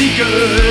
Seekers.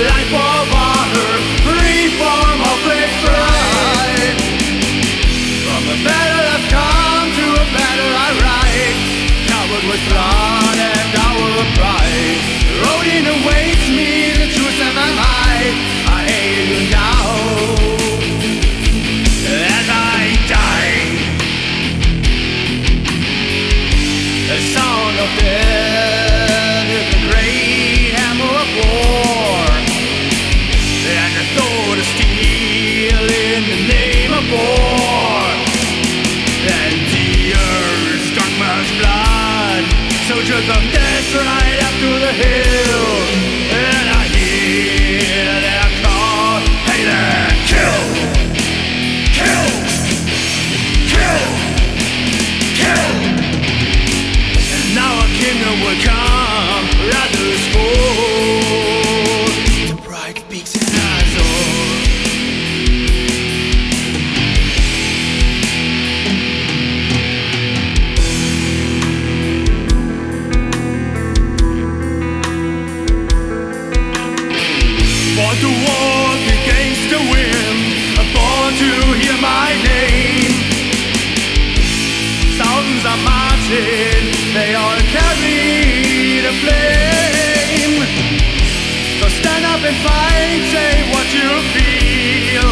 and fight, say what you feel.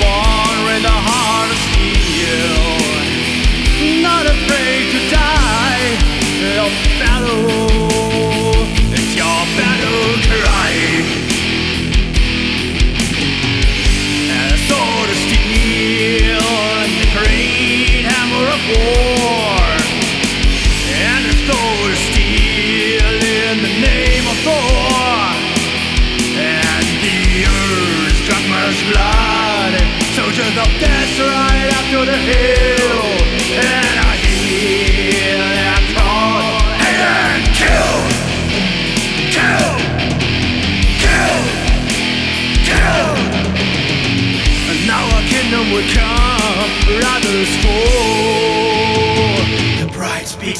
Born with a heart of steel, not afraid to die. Battle.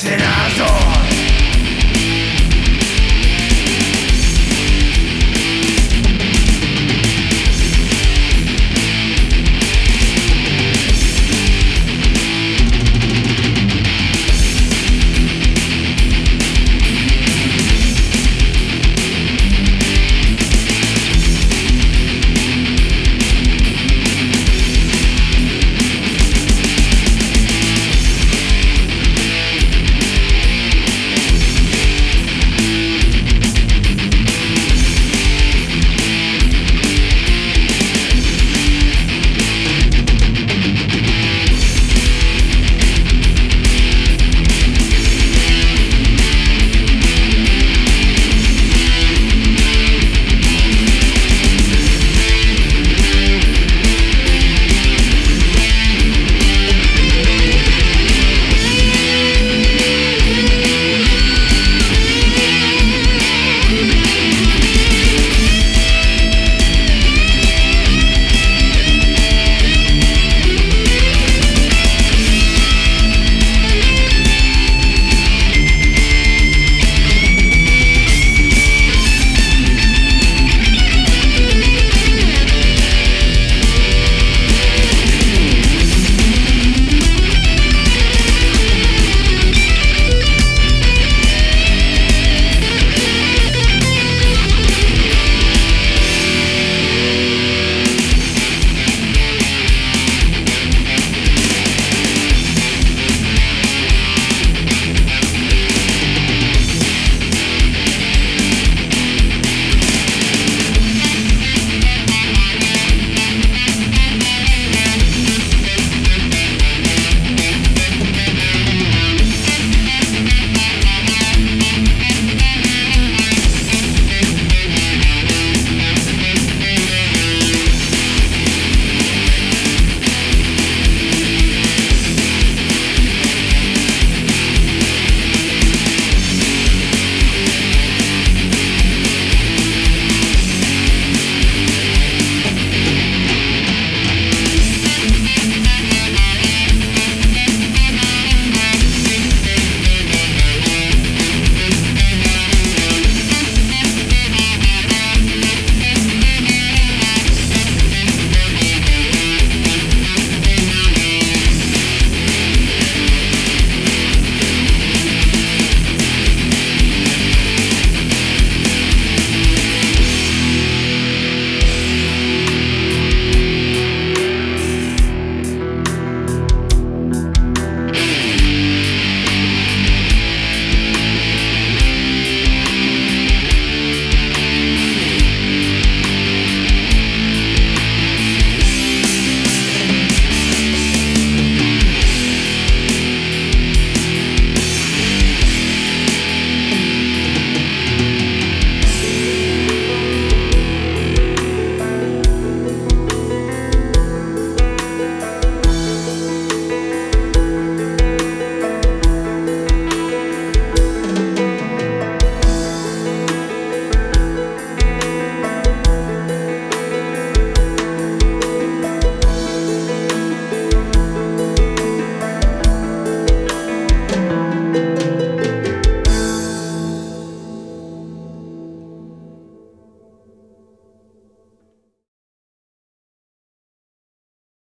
Listen up.